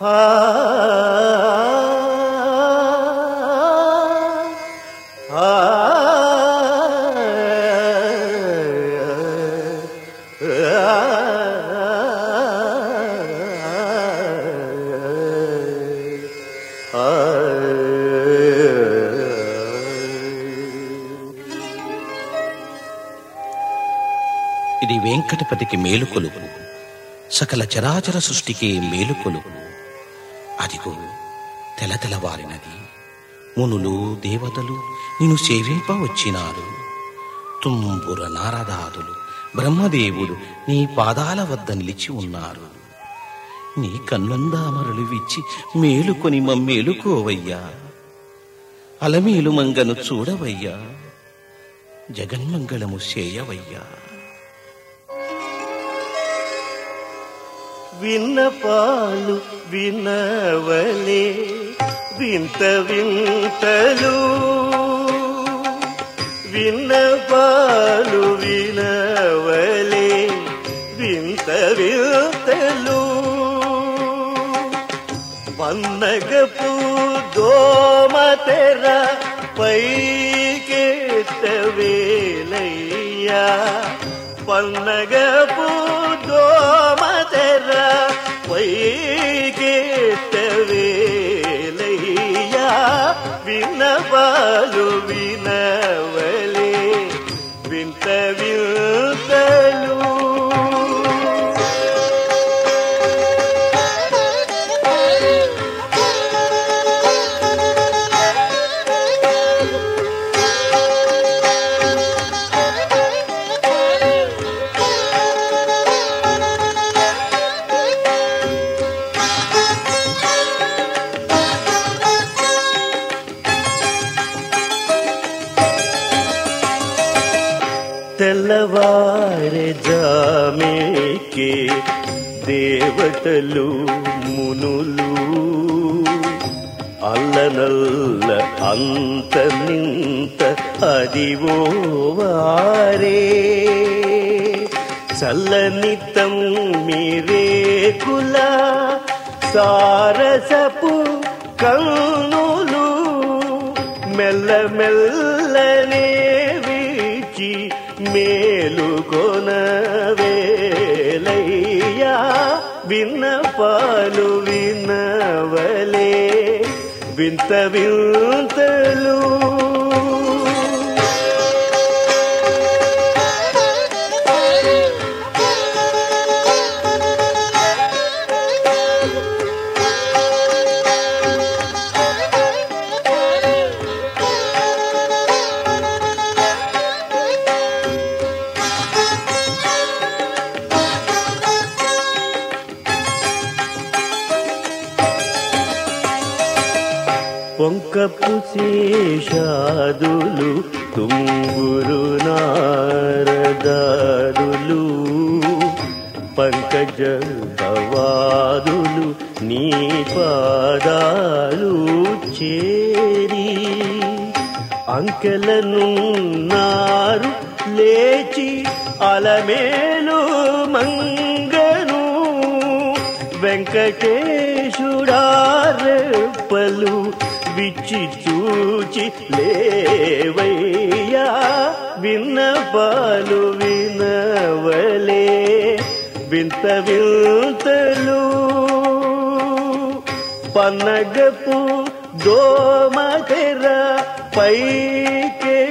ఇది వెంకటపతికి మేలుకొలుపు. సకల చరాచర సృష్టికి మేలుకొలుపు. అదిగో తెలతెలవారినది. మునులు దేవతలు నిన్ను సేవింప వచ్చినారు. తుంబుర నారదాదులు బ్రహ్మదేవుడు నీ పాదాల వద్ద నిలిచి ఉన్నారు. నీ కన్నుందామరలు విచ్చి మేలుకొని మమ్మేలుకోవయ్యా. అలమేలు మంగను చూడవయ్యా. జగన్మంగళము చేయవయ్యా. విన్నపాలు వినవలే వింత వింతలు విన్నపాలు వినవలే వింత వింతలు పన్నగపు దోమతెర పైకెత్తవేలయ్యా పన్నగపు దోమతెర పైకెత్తవేలయ్యా వినవాలు వినవలే తెల్లవారే జామేకే దేవతలు మునులు. అల్లనల్ల అంత నింత అదివో వారే. మీరే కుల సారసపు కన్నులు మెల్ల మెల్లనే మేలుకొనవేలయ్యా విన్నపాలు వినవలే వింత వింతలు పొంకపు శేషాదులు తుంగురు నారదారులు పంకజ భవాదులు నీ పాదాలు చేరి అంకెలనున్నారు. లేచి అలమేలు మంగను వెంకటేశుడారెప్పలు విచ్చి చూచి లేవయ్యా విన్నపాలు వినవలే. వింత వింతలు పన్నగపు దోమతెర పైకెత్తవేలయ్యా